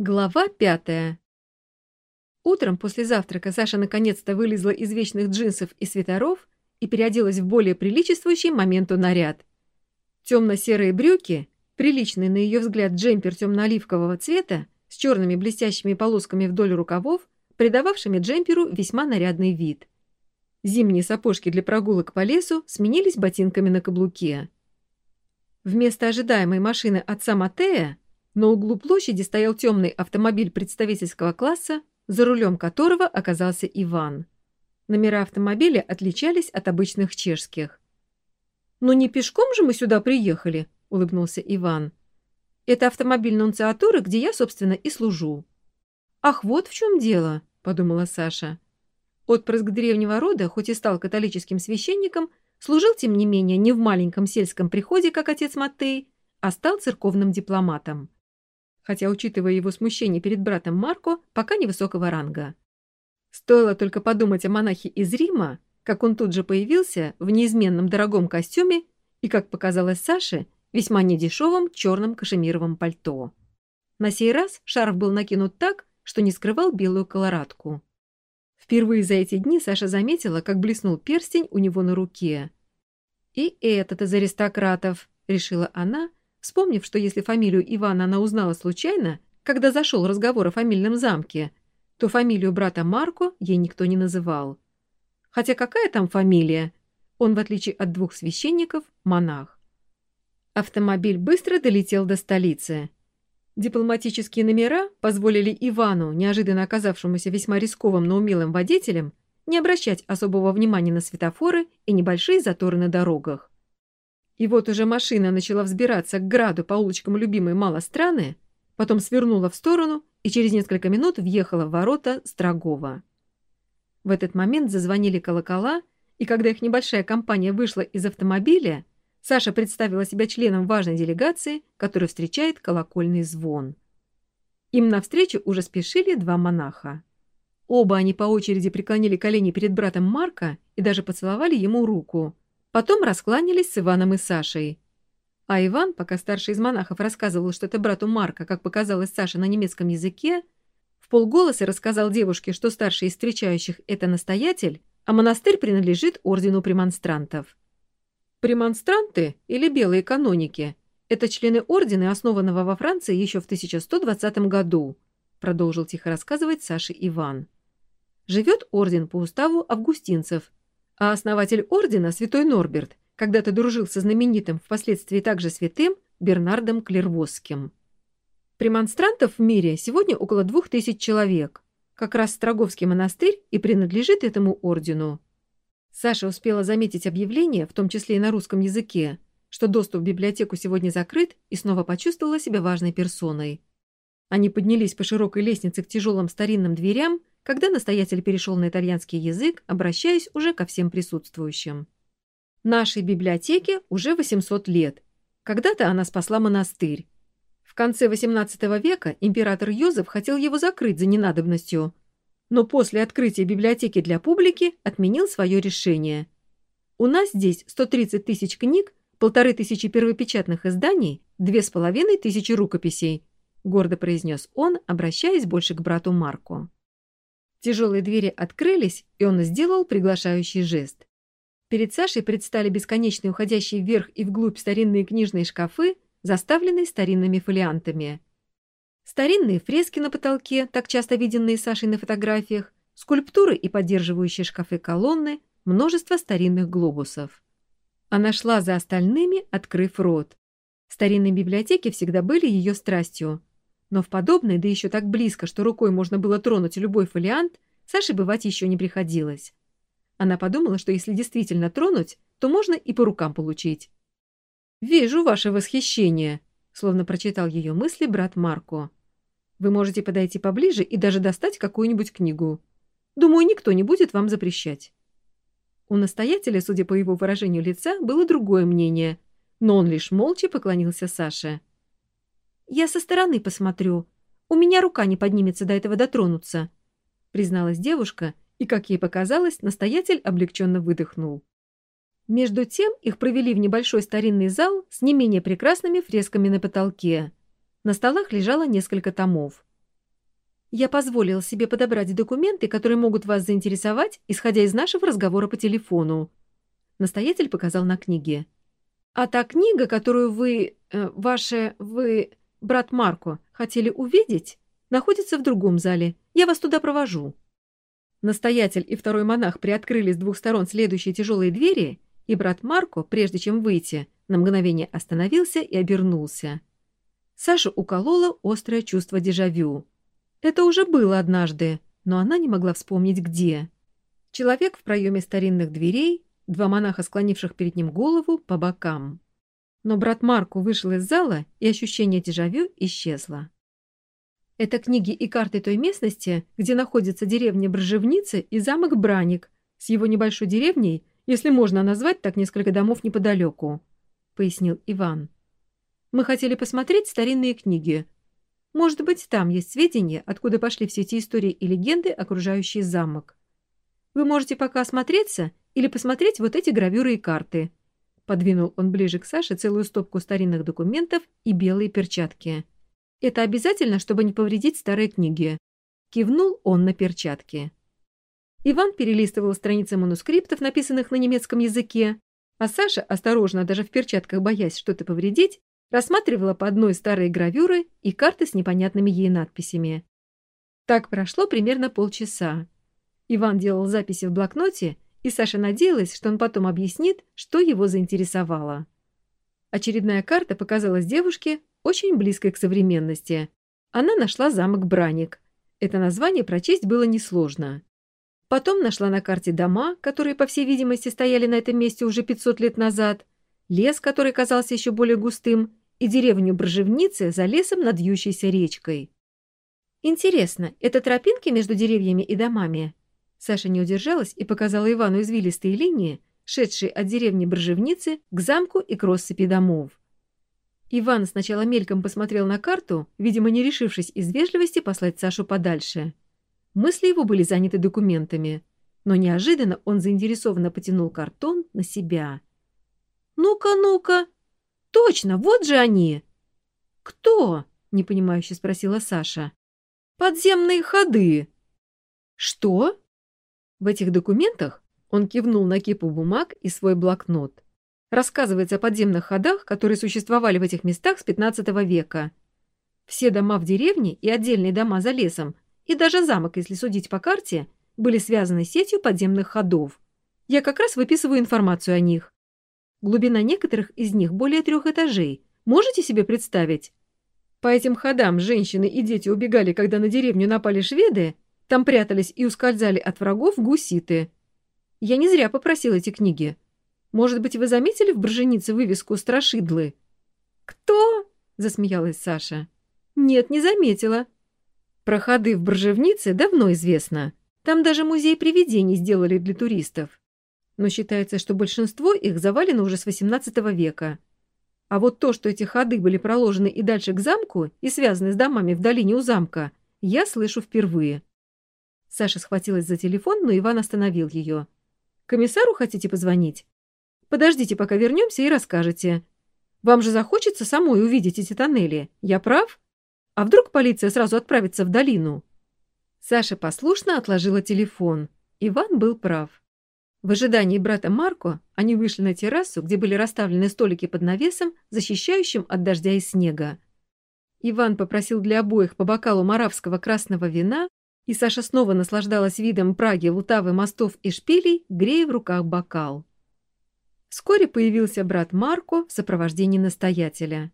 Глава пятая. Утром после завтрака Саша наконец-то вылезла из вечных джинсов и свитеров и переоделась в более приличествующий моменту наряд. Темно-серые брюки, приличный на ее взгляд джемпер темно-оливкового цвета с черными блестящими полосками вдоль рукавов, придававшими джемперу весьма нарядный вид. Зимние сапожки для прогулок по лесу сменились ботинками на каблуке. Вместо ожидаемой машины отца Матея на углу площади стоял темный автомобиль представительского класса, за рулем которого оказался Иван. Номера автомобиля отличались от обычных чешских. «Но не пешком же мы сюда приехали», — улыбнулся Иван. «Это автомобиль нунциатуры, где я, собственно, и служу». «Ах, вот в чем дело», — подумала Саша. Отпрыск древнего рода, хоть и стал католическим священником, служил, тем не менее, не в маленьком сельском приходе, как отец Матей, а стал церковным дипломатом хотя, учитывая его смущение перед братом Марко, пока невысокого ранга. Стоило только подумать о монахе из Рима, как он тут же появился в неизменном дорогом костюме и, как показалось Саше, весьма недешевом черном кашемировом пальто. На сей раз шарф был накинут так, что не скрывал белую колорадку. Впервые за эти дни Саша заметила, как блеснул перстень у него на руке. «И этот из аристократов», — решила она, вспомнив, что если фамилию Ивана она узнала случайно, когда зашел разговор о фамильном замке, то фамилию брата Марко ей никто не называл. Хотя какая там фамилия? Он, в отличие от двух священников, монах. Автомобиль быстро долетел до столицы. Дипломатические номера позволили Ивану, неожиданно оказавшемуся весьма рисковым, но умелым водителем, не обращать особого внимания на светофоры и небольшие заторы на дорогах. И вот уже машина начала взбираться к граду по улочкам любимой малостраны, потом свернула в сторону и через несколько минут въехала в ворота Строгова. В этот момент зазвонили колокола, и когда их небольшая компания вышла из автомобиля, Саша представила себя членом важной делегации, которая встречает колокольный звон. Им навстречу уже спешили два монаха. Оба они по очереди преклонили колени перед братом Марка и даже поцеловали ему руку – Потом раскланялись с Иваном и Сашей. А Иван, пока старший из монахов рассказывал что это брату Марка, как показалось Саше на немецком языке, в полголоса рассказал девушке, что старший из встречающих – это настоятель, а монастырь принадлежит ордену премонстрантов. Премонстранты, или белые каноники, это члены ордена, основанного во Франции еще в 1120 году, продолжил тихо рассказывать Саше Иван. Живет орден по уставу августинцев – а основатель ордена, святой Норберт, когда-то дружил со знаменитым, впоследствии также святым, Бернардом Клервосским. Премонстрантов в мире сегодня около двух тысяч человек. Как раз Строговский монастырь и принадлежит этому ордену. Саша успела заметить объявление, в том числе и на русском языке, что доступ в библиотеку сегодня закрыт, и снова почувствовала себя важной персоной. Они поднялись по широкой лестнице к тяжелым старинным дверям когда настоятель перешел на итальянский язык, обращаясь уже ко всем присутствующим. Нашей библиотеке уже 800 лет. Когда-то она спасла монастырь. В конце XVIII века император Йозеф хотел его закрыть за ненадобностью, но после открытия библиотеки для публики отменил свое решение. У нас здесь 130 тысяч книг, полторы тысячи первопечатных изданий, две с половиной тысячи рукописей, гордо произнес он, обращаясь больше к брату Марку. Тяжелые двери открылись, и он сделал приглашающий жест. Перед Сашей предстали бесконечные уходящие вверх и вглубь старинные книжные шкафы, заставленные старинными фолиантами. Старинные фрески на потолке, так часто виденные Сашей на фотографиях, скульптуры и поддерживающие шкафы колонны, множество старинных глобусов. Она шла за остальными, открыв рот. Старинные библиотеки всегда были ее страстью, но в подобной, да еще так близко, что рукой можно было тронуть любой фолиант, Саше бывать еще не приходилось. Она подумала, что если действительно тронуть, то можно и по рукам получить. «Вижу ваше восхищение», — словно прочитал ее мысли брат Марко. «Вы можете подойти поближе и даже достать какую-нибудь книгу. Думаю, никто не будет вам запрещать». У настоятеля, судя по его выражению лица, было другое мнение, но он лишь молча поклонился Саше. «Я со стороны посмотрю. У меня рука не поднимется до этого дотронуться», — призналась девушка, и, как ей показалось, настоятель облегченно выдохнул. Между тем их провели в небольшой старинный зал с не менее прекрасными фресками на потолке. На столах лежало несколько томов. Я позволил себе подобрать документы, которые могут вас заинтересовать, исходя из нашего разговора по телефону. Настоятель показал на книге. А та книга, которую вы, э, ваше, вы, брат Марко, хотели увидеть, находится в другом зале. Я вас туда провожу. Настоятель и второй монах приоткрыли с двух сторон следующие тяжелые двери, и брат Марко, прежде чем выйти, на мгновение остановился и обернулся. Саша уколола острое чувство дежавю. Это уже было однажды, но она не могла вспомнить, где. Человек в проеме старинных дверей, два монаха, склонивших перед ним голову по бокам. Но брат Марко вышел из зала, и ощущение дежавю исчезло. Это книги и карты той местности, где находится деревня Бржевницы и замок Браник, с его небольшой деревней, если можно назвать так несколько домов неподалеку, — пояснил Иван. Мы хотели посмотреть старинные книги. Может быть, там есть сведения, откуда пошли все эти истории и легенды, окружающие замок. Вы можете пока осмотреться или посмотреть вот эти гравюры и карты. Подвинул он ближе к Саше целую стопку старинных документов и белые перчатки. Это обязательно, чтобы не повредить старые книги. Кивнул он на перчатки. Иван перелистывал страницы манускриптов, написанных на немецком языке, а Саша, осторожно, даже в перчатках боясь что-то повредить, рассматривала по одной старые гравюры и карты с непонятными ей надписями. Так прошло примерно полчаса. Иван делал записи в блокноте, и Саша надеялась, что он потом объяснит, что его заинтересовало. Очередная карта показалась девушке очень близкой к современности. Она нашла замок Браник. Это название прочесть было несложно. Потом нашла на карте дома, которые, по всей видимости, стояли на этом месте уже 500 лет назад, лес, который казался еще более густым, и деревню Брожевницы за лесом над вьющейся речкой. «Интересно, это тропинки между деревьями и домами?» Саша не удержалась и показала Ивану извилистые линии, шедшие от деревни Брожевницы к замку и к россыпи домов. Иван сначала мельком посмотрел на карту, видимо, не решившись из вежливости послать Сашу подальше. Мысли его были заняты документами, но неожиданно он заинтересованно потянул картон на себя. «Ну-ка, ну-ка! Точно, вот же они!» «Кто?» — непонимающе спросила Саша. «Подземные ходы». «Что?» В этих документах он кивнул на кипу бумаг и свой блокнот. Рассказывается о подземных ходах, которые существовали в этих местах с 15 века. Все дома в деревне и отдельные дома за лесом, и даже замок, если судить по карте, были связаны сетью подземных ходов. Я как раз выписываю информацию о них. Глубина некоторых из них более трех этажей. Можете себе представить? По этим ходам женщины и дети убегали, когда на деревню напали шведы, там прятались и ускользали от врагов гуситы. Я не зря попросил эти книги. Может быть, вы заметили в Брженице вывеску «Страшидлы»?» «Кто?» — засмеялась Саша. «Нет, не заметила. Про ходы в Бржевнице давно известно. Там даже музей привидений сделали для туристов. Но считается, что большинство их завалено уже с XVIII века. А вот то, что эти ходы были проложены и дальше к замку и связаны с домами в долине у замка, я слышу впервые. Саша схватилась за телефон, но Иван остановил ее. «Комиссару хотите позвонить?» Подождите, пока вернемся и расскажете. Вам же захочется самой увидеть эти тоннели. Я прав? А вдруг полиция сразу отправится в долину?» Саша послушно отложила телефон. Иван был прав. В ожидании брата Марко они вышли на террасу, где были расставлены столики под навесом, защищающим от дождя и снега. Иван попросил для обоих по бокалу маравского красного вина, и Саша снова наслаждалась видом Праги, Лутавы, мостов и шпилей, грея в руках бокал. Вскоре появился брат Марко в сопровождении настоятеля.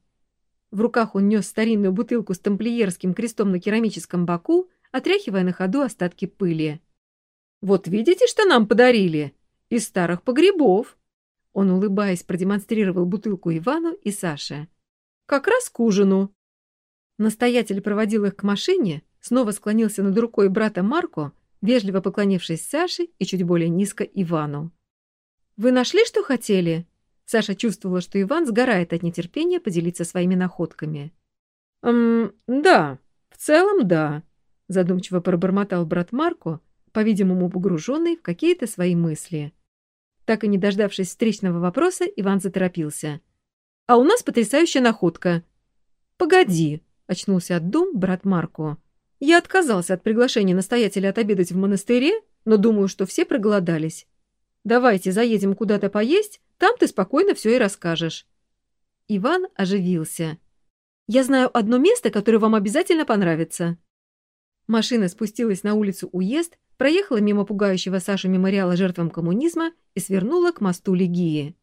В руках он нес старинную бутылку с тамплиерским крестом на керамическом боку, отряхивая на ходу остатки пыли. «Вот видите, что нам подарили? Из старых погребов!» Он, улыбаясь, продемонстрировал бутылку Ивану и Саше. «Как раз к ужину!» Настоятель проводил их к машине, снова склонился над рукой брата Марко, вежливо поклонившись Саше и чуть более низко Ивану. «Вы нашли, что хотели?» Саша чувствовала, что Иван сгорает от нетерпения поделиться своими находками. «Эм, да, в целом да», — задумчиво пробормотал брат Марко, по-видимому, погруженный в какие-то свои мысли. Так и не дождавшись встречного вопроса, Иван заторопился. «А у нас потрясающая находка». «Погоди», — очнулся от дум брат Марко. Я отказался от приглашения настоятеля отобедать в монастыре, но думаю, что все проголодались. Давайте заедем куда-то поесть, там ты спокойно все и расскажешь». Иван оживился. «Я знаю одно место, которое вам обязательно понравится». Машина спустилась на улицу Уезд, проехала мимо пугающего Сашу мемориала жертвам коммунизма и свернула к мосту Легии.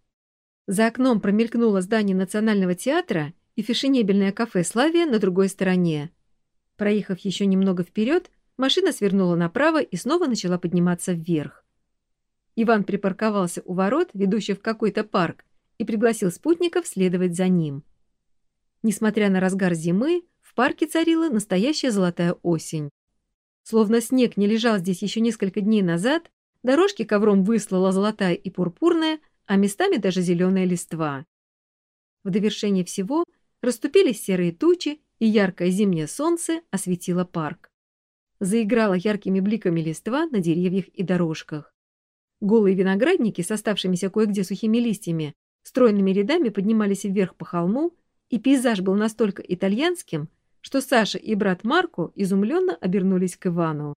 За окном промелькнуло здание Национального театра и фешенебельное кафе «Славия» на другой стороне. Проехав еще немного вперед, машина свернула направо и снова начала подниматься вверх. Иван припарковался у ворот, ведущих в какой-то парк, и пригласил спутников следовать за ним. Несмотря на разгар зимы, в парке царила настоящая золотая осень. Словно снег не лежал здесь еще несколько дней назад, дорожки ковром выслала золотая и пурпурная, а местами даже зеленая листва. В довершение всего расступились серые тучи, и яркое зимнее солнце осветило парк. Заиграло яркими бликами листва на деревьях и дорожках. Голые виноградники с оставшимися кое-где сухими листьями стройными рядами поднимались вверх по холму, и пейзаж был настолько итальянским, что Саша и брат Марко изумленно обернулись к Ивану.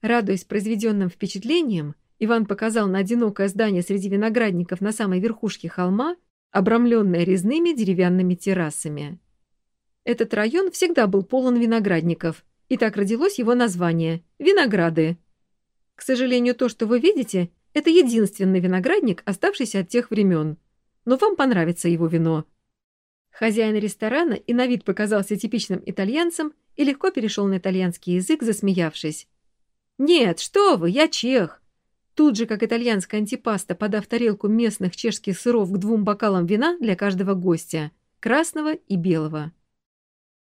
Радуясь произведенным впечатлением, Иван показал на одинокое здание среди виноградников на самой верхушке холма, обрамленное резными деревянными террасами. Этот район всегда был полон виноградников, и так родилось его название – «Винограды». К сожалению, то, что вы видите, это единственный виноградник, оставшийся от тех времен. Но вам понравится его вино. Хозяин ресторана и на вид показался типичным итальянцем и легко перешел на итальянский язык, засмеявшись. «Нет, что вы, я чех!» Тут же, как итальянская антипаста, подав тарелку местных чешских сыров к двум бокалам вина для каждого гостя – красного и белого.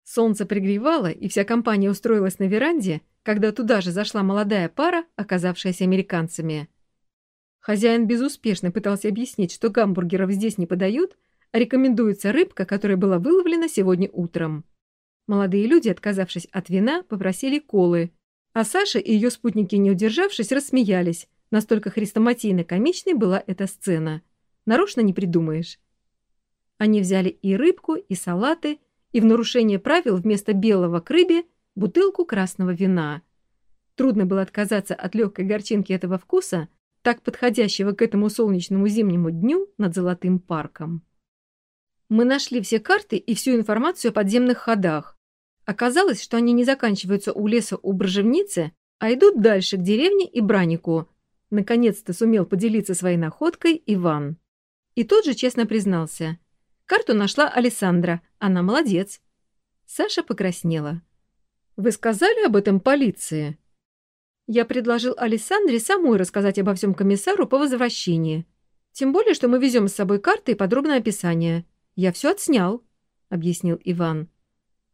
Солнце пригревало, и вся компания устроилась на веранде, когда туда же зашла молодая пара, оказавшаяся американцами. Хозяин безуспешно пытался объяснить, что гамбургеров здесь не подают, а рекомендуется рыбка, которая была выловлена сегодня утром. Молодые люди, отказавшись от вина, попросили колы, а Саша и ее спутники, не удержавшись, рассмеялись. Настолько хрестоматийно-комичной была эта сцена. Нарочно не придумаешь. Они взяли и рыбку, и салаты, и в нарушение правил вместо белого к рыбе бутылку красного вина. Трудно было отказаться от легкой горчинки этого вкуса, так подходящего к этому солнечному зимнему дню над Золотым парком. Мы нашли все карты и всю информацию о подземных ходах. Оказалось, что они не заканчиваются у леса у Брожевницы, а идут дальше, к деревне и Бранику. Наконец-то сумел поделиться своей находкой Иван. И тот же честно признался. Карту нашла Александра. Она молодец. Саша покраснела. «Вы сказали об этом полиции?» Я предложил Александре самой рассказать обо всем комиссару по возвращении. Тем более, что мы везем с собой карты и подробное описание. Я все отснял, — объяснил Иван.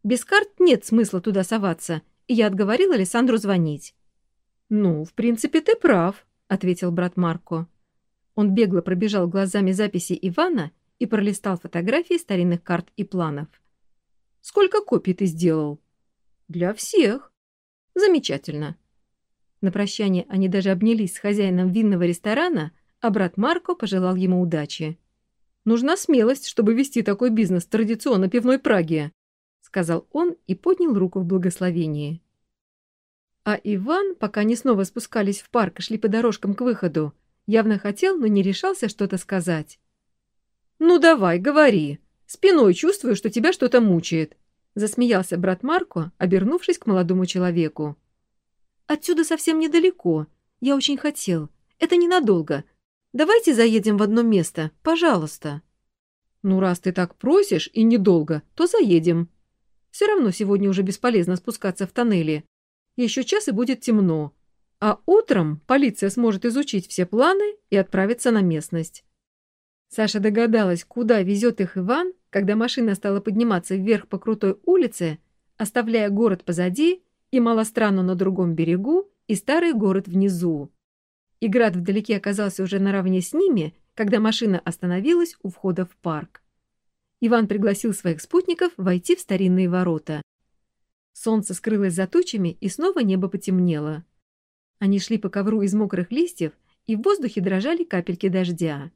Без карт нет смысла туда соваться, и я отговорил Александру звонить. «Ну, в принципе, ты прав», — ответил брат Марко. Он бегло пробежал глазами записи Ивана и пролистал фотографии старинных карт и планов. «Сколько копий ты сделал?» «Для всех». «Замечательно». На прощание они даже обнялись с хозяином винного ресторана, а брат Марко пожелал ему удачи. «Нужна смелость, чтобы вести такой бизнес в традиционно пивной Праге», сказал он и поднял руку в благословении. А Иван, пока они снова спускались в парк и шли по дорожкам к выходу, явно хотел, но не решался что-то сказать. «Ну давай, говори. Спиной чувствую, что тебя что-то мучает», — засмеялся брат Марко, обернувшись к молодому человеку. «Отсюда совсем недалеко. Я очень хотел. Это ненадолго. Давайте заедем в одно место, пожалуйста». «Ну, раз ты так просишь и недолго, то заедем. Все равно сегодня уже бесполезно спускаться в тоннели. Еще час и будет темно. А утром полиция сможет изучить все планы и отправиться на местность. Саша догадалась, куда везет их Иван, когда машина стала подниматься вверх по крутой улице, оставляя город позади и малостранну на другом берегу, и старый город внизу. И град вдалеке оказался уже наравне с ними, когда машина остановилась у входа в парк. Иван пригласил своих спутников войти в старинные ворота. Солнце скрылось за тучами, и снова небо потемнело. Они шли по ковру из мокрых листьев, и в воздухе дрожали капельки дождя.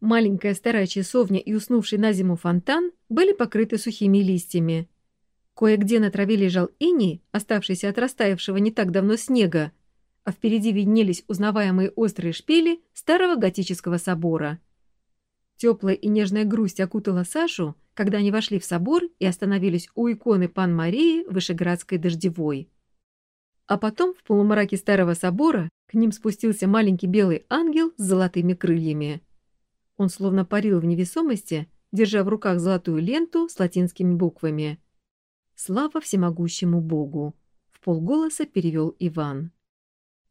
Маленькая старая часовня и уснувший на зиму фонтан были покрыты сухими листьями. Кое-где на траве лежал иней, оставшийся от растаявшего не так давно снега, а впереди виднелись узнаваемые острые шпили старого готического собора. Теплая и нежная грусть окутала Сашу, когда они вошли в собор и остановились у иконы Пан Марии Вышеградской дождевой. А потом в полумраке старого собора к ним спустился маленький белый ангел с золотыми крыльями. Он словно парил в невесомости, держа в руках золотую ленту с латинскими буквами. «Слава всемогущему Богу!» — в полголоса перевел Иван.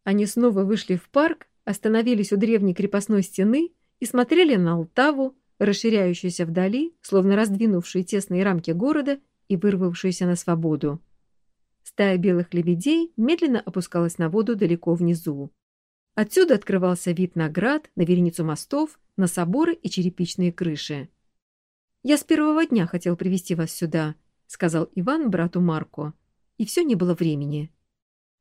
Они снова вышли в парк, остановились у древней крепостной стены и смотрели на Алтаву, расширяющуюся вдали, словно раздвинувшие тесные рамки города и вырвавшуюся на свободу. Стая белых лебедей медленно опускалась на воду далеко внизу. Отсюда открывался вид на град, на вереницу мостов, на соборы и черепичные крыши. «Я с первого дня хотел привести вас сюда», — сказал Иван брату Марко. «И все не было времени.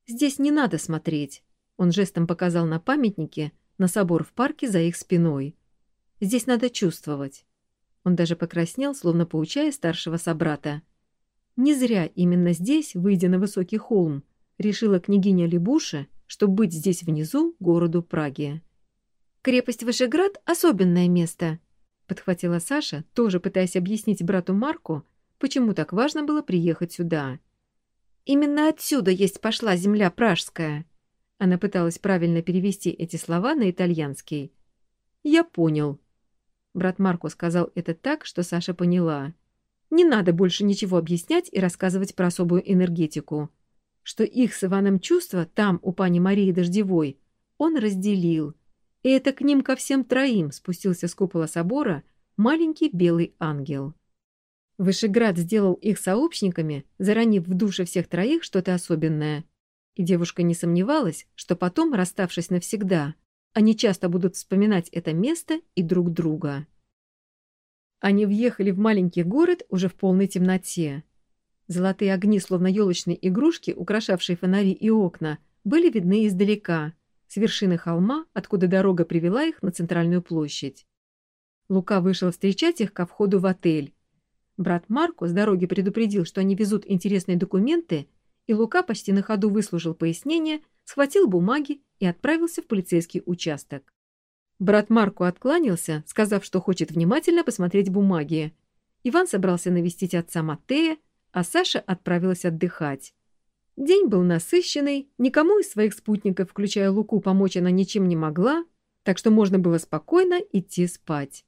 Здесь не надо смотреть». Он жестом показал на памятники, на собор в парке за их спиной. «Здесь надо чувствовать». Он даже покраснел, словно поучая старшего собрата. Не зря именно здесь, выйдя на высокий холм, решила княгиня Лебуша, что быть здесь внизу городу Праге. «Крепость Вышеград — особенное место», — подхватила Саша, тоже пытаясь объяснить брату Марку, почему так важно было приехать сюда. «Именно отсюда есть пошла земля пражская». Она пыталась правильно перевести эти слова на итальянский. «Я понял». Брат Марко сказал это так, что Саша поняла. Не надо больше ничего объяснять и рассказывать про особую энергетику. Что их с Иваном чувства там, у пани Марии Дождевой, он разделил. И это к ним ко всем троим спустился с купола собора маленький белый ангел. Вышеград сделал их сообщниками, заранив в душе всех троих что-то особенное. И девушка не сомневалась, что потом, расставшись навсегда, они часто будут вспоминать это место и друг друга. Они въехали в маленький город уже в полной темноте. Золотые огни, словно елочные игрушки, украшавшие фонари и окна, были видны издалека, с вершины холма, откуда дорога привела их на центральную площадь. Лука вышел встречать их ко входу в отель. Брат Марко с дороги предупредил, что они везут интересные документы, и Лука почти на ходу выслужил пояснение, схватил бумаги и отправился в полицейский участок. Брат Марко откланялся, сказав, что хочет внимательно посмотреть бумаги. Иван собрался навестить отца Матея, а Саша отправилась отдыхать. День был насыщенный, никому из своих спутников, включая Луку, помочь она ничем не могла, так что можно было спокойно идти спать.